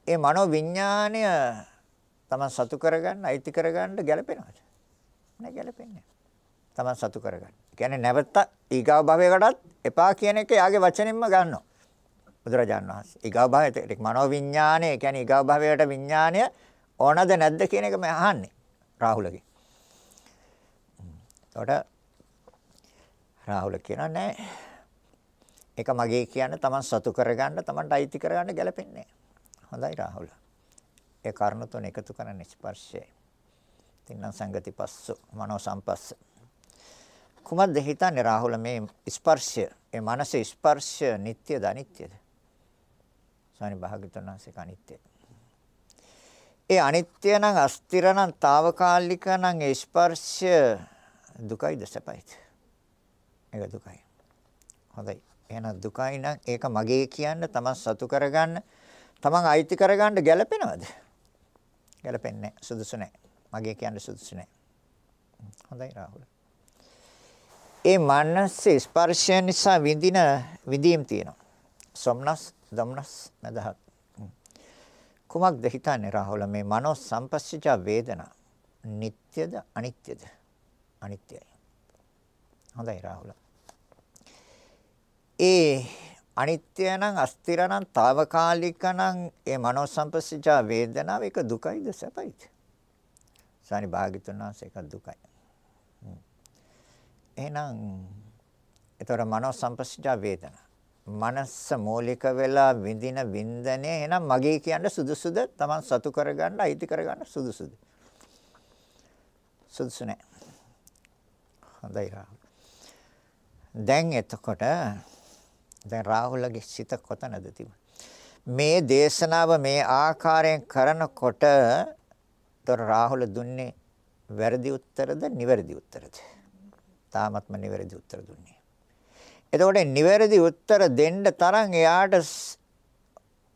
ඒ මනෝ විඥාණය තමන් සතු කරගන්න, අයිති කරගන්න ගැළපෙනවද? නෑ ගැළපෙන්නේ. තමන් සතු කරගන්න. ඒ කියන්නේ නැවත ඊගාව භවයකටත් එපා කියන එක යාගේ වචනෙන්ම ගන්නවා. බුදුරජාණන් වහන්සේ. ඊගාව භවයට මනෝ විඥාණය, ඒ කියන්නේ ඊගාව භවයට විඥාණය ඕනද නැද්ද කියන එක මම අහන්නේ රාහුලගෙන්. එතකොට රාහුල කියනවා නෑ. ඒක මගේ කියන්නේ Taman සතු කරගන්න Tamanට අයිති කරගන්න ගැලපෙන්නේ හොඳයි රාහුල. ඒ කරුණු තුන එකතු කරන ස්පර්ශය. තින්නම් සංගති පස්ස මනෝ සම්පස්ස. කුමද්ද හිතන්නේ රාහුල මේ ස්පර්ශය, මේ මනස ස්පර්ශය නিত্যද අනිත්‍යද? සානි භාග්‍යතුන් වහන්සේ අනිත්‍යයි. ඒ අනිත්‍ය නම් අස්තිර නම් తాවකාලික නම් ඒ ස්පර්ශය දුකයිද සැපයිද? ඒක දුකයි. හොඳයි. එහෙනම් දුකයි නම් ඒක මගේ කියන්න තමන් සතු කරගන්න තමන් අයිති කරගන්න ගැළපෙනවද? ගැළපෙන්නේ සුදුසු නැහැ. මගේ කියන්න සුදුසු නැහැ. හොඳයි රාහුල. ඒ මනස ස්පර්ශය නිසා විඳින විඳීම් තියෙනවා. සොම්නස්, දම්නස්, මදහත්. කුමක්ද හිතන්නේ රාහුල මේ මනෝ සංපස්සජ වේදනා නিত্যද අනිත්‍යද? අනිත්‍යයි. හොඳයි රාහුල. ඒ අනිත්‍ය නම් අස්තිර නම් తాවකාලික නම් ඒ මනෝ සංපස්සජ වේදනාව එක දුකයිද සැපයිද? සානි භාග්‍යතුන් වහන්සේ එක දුකයි. එහෙනම් ඒතර මනෝ සංපස්සජ වේදනා. මනස මූලික වෙලා විඳින වින්දනය එහෙනම් මගේ කියන්න සුදුසුද? Taman සතු කරගන්න අයිති කරගන්න සුදුසුද? සුදුසු නැහැ. හොඳයි රාහුල. දැන් එතකොට දැන් රාහුලගේ සිත කොතනද තිබුණේ? මේ දේශනාව මේ ආකාරයෙන් කරනකොට තොර රාහුල දුන්නේ වැරදි උත්තරද නිවැරදි උත්තරද? තාමත්ම නිවැරදි උත්තර දුන්නේ. එතකොට නිවැරදි උත්තර දෙන්න තරම් එයාට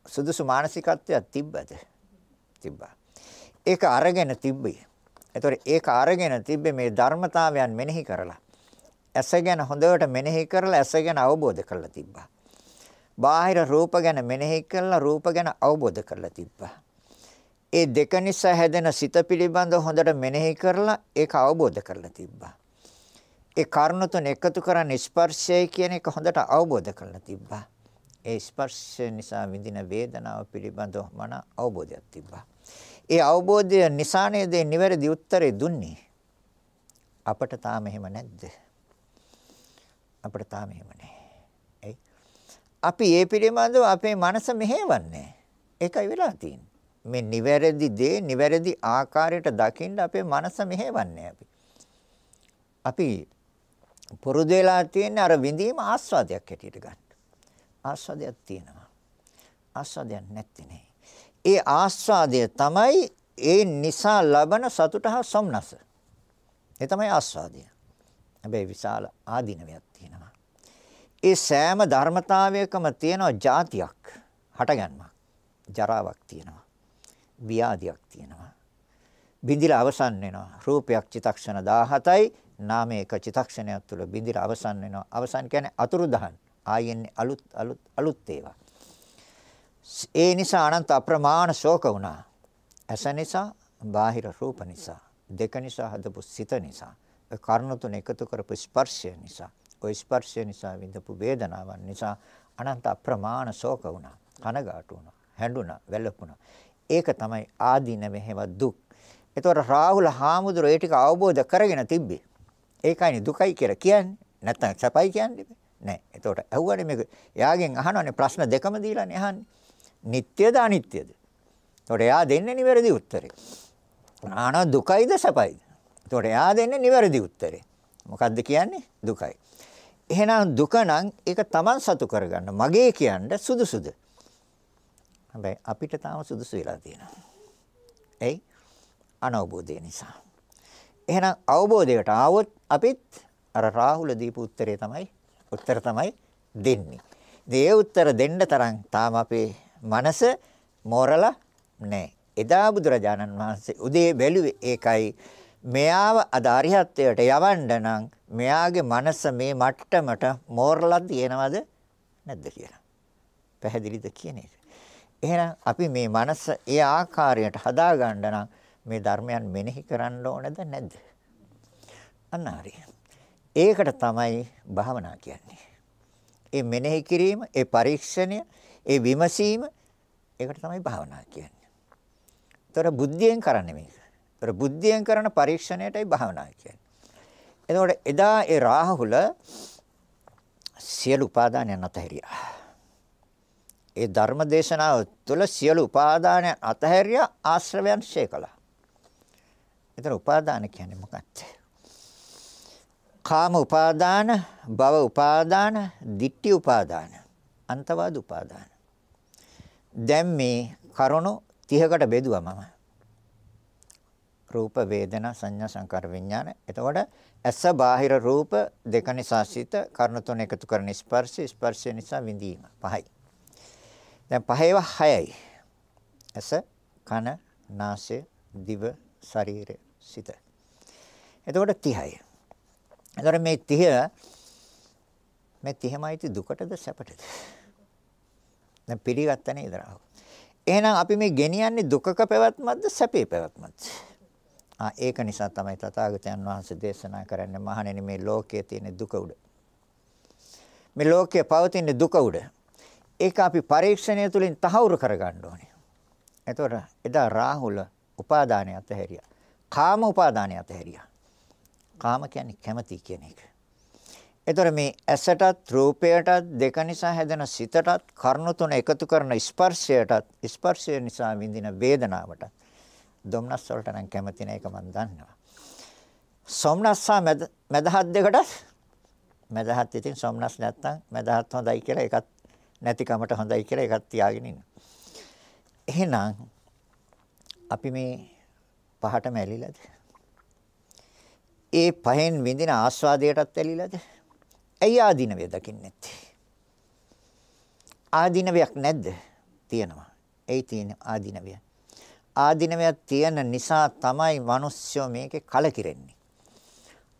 සුදුසු මානසිකත්වයක් තිබ්බද? තිබ්බා. ඒක අරගෙන තිබ්බේ. එතකොට ඒක අරගෙන තිබ්බේ මේ ධර්මතාවයන් මෙනෙහි කරලා. ඇස ගැන හොඳට මෙනෙහි කරලා ඇස ගැන අවබෝධ කරලා තිබ්බා. බාහිර රූප ගැන මෙනෙහි කරලා රූප ගැන අවබෝධ කරලා තිබ්බා. ඒ දෙක නිසා හැදෙන සිත පිළිබඳ හොඳට මෙනෙහි කරලා ඒක අවබෝධ කරලා තිබ්බා. ඒ කරුණ තුන එකතු කරන් ස්පර්ශය කියන එක හොඳට අවබෝධ කරලා තිබ්බා. ඒ ස්පර්ශය නිසා විඳින වේදනාව පිළිබඳව මන අවබෝධයක් තිබ්බා. ඒ අවබෝධය නිසා නේද නිවැරදි උත්තරේ දුන්නේ. අපට තාම එහෙම නැද්ද? අපට තාම එහෙම නැහැ. අපි ඒ පිළිබඳව අපේ මනස මෙහෙවන්නේ. ඒකයි වෙලා තියෙන්නේ. මේ නිවැරදි දේ නිවැරදි ආකාරයට දකින්න අපේ මනස මෙහෙවන්නේ අපි. අපි පුරුදු වෙලා තියෙන අර විඳීම ආස්වාදයක් හැටියට ගන්න. ආස්වාදයක් තියෙනවා. ආස්වාදයක් නැත්තේ නේ. ඒ ආස්වාදය තමයි ඒ නිසා ලබන සතුට හා සොම්නස. ඒ තමයි ආස්වාදය. හැබැයි විශාල ආධිනවයක් තියෙනවා. ඒ සෑම ධර්මතාවයකම තියෙනවා જાතියක් හටගන්මක්. ජරාවක් තියෙනවා. ව්‍යාධියක් තියෙනවා. බිඳිලා අවසන් වෙනවා. රූපයක් චිතක්ෂණ 17යි නාමයේ එක චිතක්ෂණයක් තුළ බිඳිලා අවසන් වෙනවා. අවසන් කියන්නේ අතුරුදහන්. ආයෙන්නේ අලුත් අලුත් අලුත් ඒවා. ඒ නිසා අනන්ත අප්‍රමාණ ශෝක වුණා. ඇස නිසා, බාහිර රූප නිසා, දෙක නිසා හදපු සිත නිසා, කර්ණ තුන එකතු කරපු ස්පර්ශය නිසා, ওই ස්පර්ශය නිසා විඳපු වේදනාවන් නිසා අනන්ත අප්‍රමාණ ශෝක වුණා. කනගාටු වුණා, හැඬුණා, වැළපුණා. ඒක තමයි ආදීන මෙහෙම දුක්. ඒතකොට රාහුල හාමුදුරුවෝ ඒ ටික අවබෝධ කරගෙන තිබ්බේ. ඒකයිනේ දුකයි කියලා කියන්නේ. නැත්තම් සැපයි කියන්නේ. නෑ. ඒතකොට ඇහුවනේ මේක. එයාගෙන් අහනවානේ ප්‍රශ්න දෙකම දීලානේ අහන්නේ. නිට්ටයද අනිත්‍යද? ඒතකොට එයා දෙන්නේ නිවැරදි උත්තරේ. ආන දුකයිද සැපයිද? ඒතකොට එයා දෙන්නේ නිවැරදි උත්තරේ. මොකද්ද කියන්නේ? දුකයි. එහෙනම් දුක නම් ඒක Taman සතු කරගන්න. මගේ කියන්න සුදුසුද? හැබැයි අපිට තාම සුදුසු වෙලා තියෙනවා. එයි අනවබෝධය නිසා. එහෙනම් අවබෝධයට ආවොත් අපිත් අර රාහුල දීපු උත්තරේ තමයි උත්තර තමයි දෙන්නේ. ඒ උත්තර දෙන්න තරම් තාම අපේ මනස මෝරලා නැහැ. එදා බුදුරජාණන් වහන්සේ උදේ බැලුවේ ඒකයි මෙයාව අද අරිහත්ත්වයට යවන්න නම් මෙයාගේ මනස මේ මට්ටමට මෝරලා තියෙනවද නැද්ද කියලා. පැහැදිලිද කියන එක. එහෙනම් අපි මේ මනස ඒ ආකාරයට හදාගන්න නම් මේ ධර්මයන් මෙනෙහි කරන්න ඕනද නැද්ද? අන්න හරි. ඒකට තමයි භාවනා කියන්නේ. ඒ මෙනෙහි කිරීම, ඒ පරීක්ෂණය, ඒ විමසීම ඒකට තමයි භාවනා කියන්නේ. ඒතර බුද්ධියෙන් කරන්නේ මේක. ඒතර බුද්ධියෙන් කරන පරීක්ෂණයටයි භාවනා කියන්නේ. එතකොට එදා ඒ රාහුල සියලු උපාදානයන් අතහැරියා. ඒ ධර්ම දේශනාව තුළ සියලු උපාදානයන් අතහැරියා ආශ්‍රවයන් ශේ කළා. ඒතර උපාදාන කියන්නේ මොකක්ද? කාම උපාදාන, භව උපාදාන, ditthi උපාදාන, අන්තවාද උපාදාන. දැන් මේ කරුණු 30කට බෙදුවා මම. රූප වේදනා සංඥා සංකාර විඥාන. එතකොට ඇස බාහිර රූප දෙක නිසා සිත කර්ණ තුන එකතු කරන ස්පර්ශ ස්පර්ශය නිසා විඳීම පහයි. දැන් පහේව හයයි. ඇස කන නාසය දිව ශරීරය සිත. එතකොට 30යි. එතකොට මේ 30 මේ 30මයිති දුකටද සැපටද? දැන් පිළිගත්ත නේද රාහු? එහෙනම් අපි මේ ගෙනියන්නේ දුකක පැවැත්මක්ද සැපේ පැවැත්මක්ද? ආ ඒක නිසා තමයි තථාගතයන් වහන්සේ දේශනා කරන්නේ මහණෙනි මේ ලෝකයේ තියෙන දුක උඩ. මේ ලෝකයේ පවතින දුක උඩ. ඒක අපි පරීක්ෂණය තුළින් තහවුරු කරගන්න ඕනේ. එතකොට එදා රාහුල උපාදානය අතහැරියා. කාම උපාදානය අතහැරියා. කාම කියන්නේ කැමැති කියන එක. එතකොට මේ ඇසටත් රූපයටත් දෙක නිසා හැදෙන සිතටත් කර්ණ තුන එකතු කරන ස්පර්ශයටත් ස්පර්ශය නිසා විඳින වේදනාවට දුම්නස් වලට නම් කැමති නැහැ ඒක මම දන්නවා. සොම්නස්සා මදහත් දෙකටත් මදහත් ඉතින් සොම්නස් නැත්තම් මදහත් හොඳයි කියලා ඒකත් නැතිකමට හොඳයි කියලා ඒකත් තියාගෙන ඉන්න. එහෙනම් අපි මේ පහටම ඇලිලාද? ඒ පහෙන් විඳින ආස්වාදයටත් ඇලිලාද? ඇයි ආධිනවය දකින්නේ නැත්තේ? ආධිනවයක් නැද්ද? තියෙනවා. ඒයි තියෙන ආධිනවය. ආධිනවයක් තියෙන නිසා තමයි මිනිස්සු මේකේ කලකිරෙන්නේ.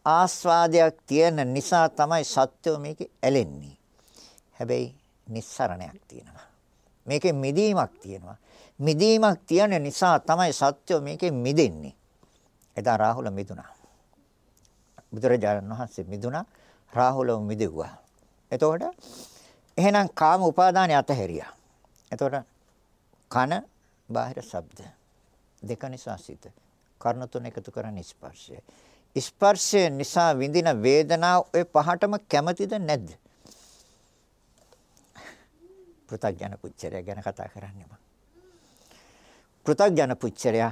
ආස්වාදයක් තියෙන නිසා තමයි සත්‍යෝ මේකේ ඇලෙන්නේ. හැබැයි නිස්සරණයක් තියෙනවා. මේකේ මිදීමක් තියෙනවා. මිදීමක් තියෙන නිසා තමයි සත්‍යෝ මේකේ මිදෙන්නේ. එදා රාහුල මිදුණා. බුදුරජාණන් වහන්සේ මිදුණා. රාහුලව මිදෙව්වා. එතකොට එහෙනම් කාම උපාදානය අතහැරියා. එතකොට කන බාහිර ශබ්ද දෙක නිසා සිත කර්ණ තුන එකතු කරන ස්පර්ශය. ස්පර්ශය නිසා විඳින වේදනාව ඔය පහටම කැමතිද නැද්ද? පෘථග්ජන පුච්චරය ගැන කතා කරන්නේ මම. පෘථග්ජන පුච්චරය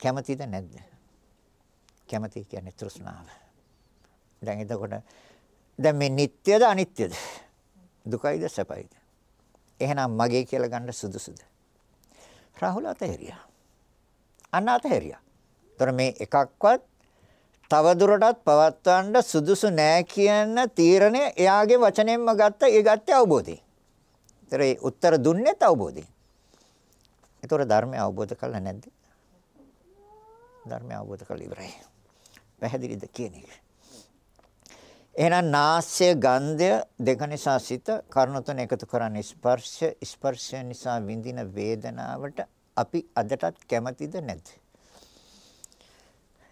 කැමතිද නැද්ද? කැමති කියන්නේ තෘෂ්ණාව. දැන් එතකොට දැන් මේ නিত্যද අනිත්‍යද? දුකයිද සැපයිද? එහෙනම් මගේ කියලා ගන්න සුදුසුද? රාහුල අතහැරියා. අන්න අතහැරියා. ତොර මේ එකක්වත් තව දුරටත් පවත්වන්න සුදුසු නෑ කියන තීරණය එයාගේ වචනෙන්ම ගත්ත ඒ ගත්තේ අවබෝධයෙන්. ඒතර ඒ උත්තර දුන්නේ අවබෝධයෙන්. ඒතර ධර්මය අවබෝධ කළා නැද්ද? ධර්මය අවබෝධ කළ ඉවරයි. පැහැදිලිද කියන එක. එහෙනම් නාස්‍ය ගන්ධය දෙක නිසා සිත කර්ණ තුන එකතු කරන්නේ ස්පර්ශ ස්පර්ශය නිසා විඳින වේදනාවට අපි අදටත් කැමතිද නැද්ද?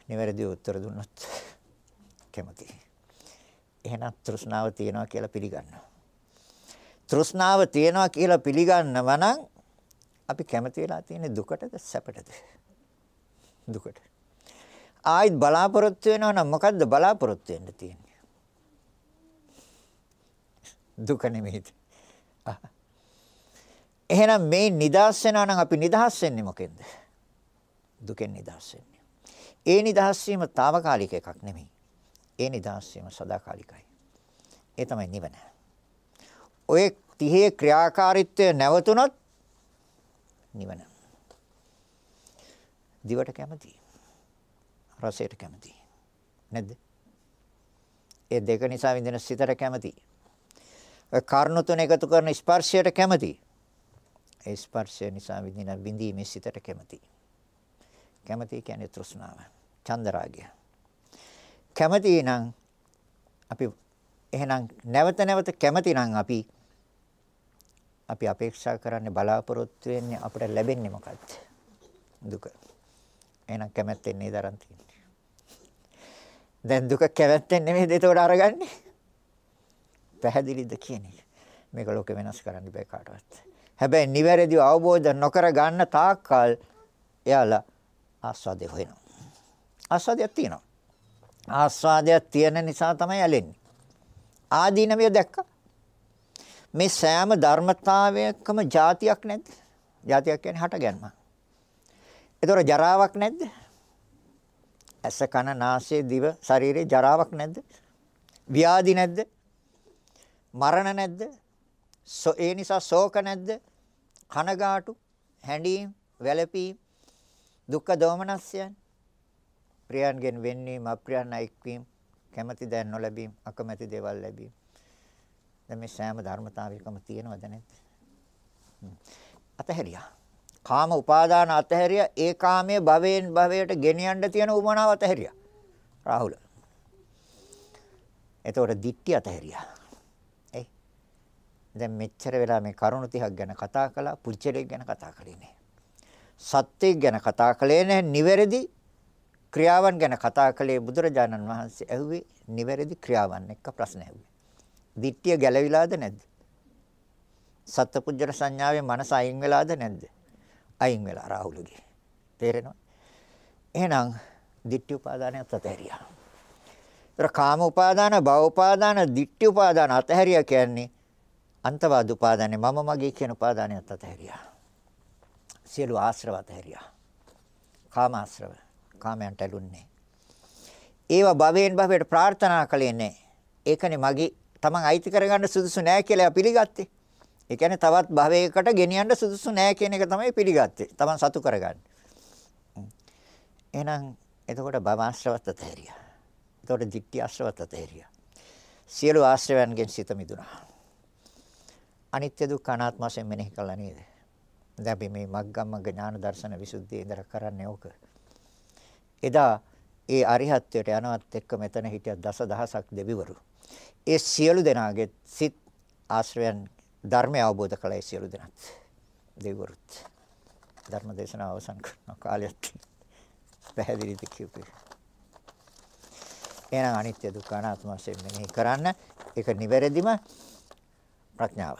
නිවැරදි උත්තර දුන්නොත් කැමති. එහෙනම් තෘෂ්ණාව තියෙනවා කියලා පිළිගන්නවා. තෘෂ්ණාව තියෙනවා කියලා පිළිගන්නවා නම් අපි කැමති වෙලා තියෙන්නේ දුකටද සැපටද? දුකට. ආයිත් බලාපොරොත්තු වෙනවා නම් මොකද්ද බලාපොරොත්තු වෙන්න තියෙන්නේ? දුක නෙමෙයිද? එහෙනම් මේ නිදහස් වෙනවා නම් අපි නිදහස් වෙන්නේ මොකෙන්ද? දුකෙන් නිදහස් වෙන්නේ. ඒ නිදහස් වීම తాවකාලික එකක් නෙමෙයි. ඒ නිදහස් වීම සදාකාලිකයි. ඒ තමයි නිවන. ඔය 30 ක්‍රියාකාරීත්වය නැවතුනොත් නිවන. දිවට කැමතියි. රසයට කැමතියි. නැද්ද? ඒ දෙක නිසා විඳින සිතට කැමතියි. කර්ණ තුන එකතු කරන ස්පර්ශයට කැමති. ඒ ස්පර්ශය නිසා විඳින විඳීමේ සිතට කැමති. කැමති කියන්නේ තෘෂ්ණාව. චන්දරාගය. කැමති නම් අපි එහෙනම් නැවත නැවත කැමති නම් අපි අපි අපේක්ෂා කරන්නේ බලාපොරොත්තු වෙන්නේ අපිට ලැබෙන්නේ මොකක්ද? දුක. එහෙනම් කැමැත්තෙන් නේද අරන් තියෙන්නේ. දැන් දුක කැමැත්තෙන් නෙමෙයි ඒතකොට අරගන්නේ. පැහැදිලිද කියන්නේ? මේක ලෝක වෙනස් කරන්න බෑ කාටවත්. හැබැයි නිවැරදිව අවබෝධ නොකර ගන්න තාක්කල් එයාලා ආස්වාදේ හොයනවා. ආස්වාදයක් තියෙනවා. ආස්වාදයක් තියෙන නිසා තමයි ඇලෙන්නේ. ආදීනමිය දැක්කා. මේ සෑම ධර්මතාවයකම જાතියක් නැද්ද? જાතියක් කියන්නේ හටගන්ම. ඒතොර ජරාවක් නැද්ද? ඇස කන නාසය දිව ශරීරේ ජරාවක් නැද්ද? ව්‍යාධි නැද්ද? මරණ නැද්ද? ඒ නිසා ශෝක නැද්ද? කනගාටු, හැඬීම්, වැළපීම්, දුක්ඛ දෝමනස්යන්, ප්‍රියයන්ගෙන් වෙන්වීම, අප්‍රියයන් අයික්වීම, කැමැති දෑ නොලැබීම, අකමැති දේවල් ලැබීම. දැන් මේ සෑම ධර්මතාවයකම තියෙනවද නැද්ද? අතහැරියා. කාම උපාදාන අතහැරියා ඒ කාමයේ භවයෙන් භවයට ගෙනියන්න තියෙන උමනාව අතහැරියා. රාහුල. එතකොට දික්ටි අතහැරියා. එයි. දැන් මෙච්චර වෙලා මේ කරුණු 30ක් ගැන කතා කළා, පුච්චලෙක් ගැන කතා කළේ නෑ. සත්‍යයක් ගැන කතා කළේ නෑ, නිවැරදි ක්‍රියාවන් ගැන කතා කළේ බුදුරජාණන් වහන්සේ ඇහුවේ නිවැරදි ක්‍රියාවන් එක්ක ප්‍රශ්න ඇහුවේ. දිට්ඨිය ගැලවිලාද නැද්ද? සත්පුජ්‍යර සංඥාවේ මනස අයින් වෙලාද නැද්ද? අයින් වෙලා රාහුලගේ. තේරෙනවද? එහෙනම් දිට්ඨි උපාදානයත් අතහැරියා. ඒතර කාම උපාදාන, භව උපාදාන, දිට්ඨි උපාදාන අතහැරියා කියන්නේ අන්තවාද උපාදානේ මම මගේ කියන උපාදානයත් අතහැරියා. සියලු ආශ්‍රව අතහැරියා. කාම ආශ්‍රව, කාමයන්ට ඇලුන්නේ. ඒව භවයෙන් භවයට ප්‍රාර්ථනා කළේ නැහැ. ඒකනේ මගේ තමන් අයිති කරගන්න සුදුසු නෑ කියලා පිළිගත්තේ. ඒ කියන්නේ තවත් භවයකට ගෙනියන්න සුදුසු නෑ කියන එක තමයි පිළිගත්තේ. තමන් සතු කරගන්න. එහෙනම් එතකොට භව ආශ්‍රවත තේරියා. එතකොට දික්ටි ආශ්‍රවත තේරියා. සියලු ආශ්‍රවයන්ගෙන් සිත මිදුණා. අනිත්‍ය දුක්ඛ අනාත්ම වශයෙන් මෙනෙහි කළා නේද? දැන් අපි මේ මග්ගමග්ග ඥාන දර්ශන විසුද්ධිය ඉඳලා කරන්නේ ඕක. එදා ඒ අරිහත්ත්වයට යනවත් එක්ක මෙතන හිටිය දස දහසක් දෙවිවරු. ඒ සියලු දෙනාගේ සිත් ආශ්‍රයයන් ධර්මය අවබෝධ කළා ඒ සියලු දෙනාත් දෙවිවරුත් ධර්ම දේශනාව අවසන් කරන කාලයත් පැහැදිලිද කියුවේ එහෙනම් අනිත්‍ය දුක්ඛ අනාත්ම වශයෙන් මෙනෙහි කරන්න ඒක නිවැරදිම ප්‍රඥාව